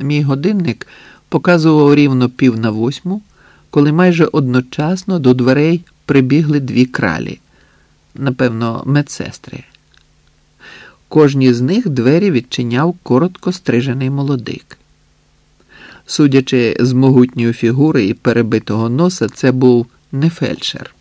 Мій годинник показував рівно пів на восьму, коли майже одночасно до дверей прибігли дві кралі, напевно, медсестри. Кожній з них двері відчиняв коротко стрижений молодик. Судячи з могутньої фігури і перебитого носа, це був не фельдшер.